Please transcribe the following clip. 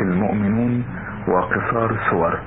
المؤمنون وقصار السور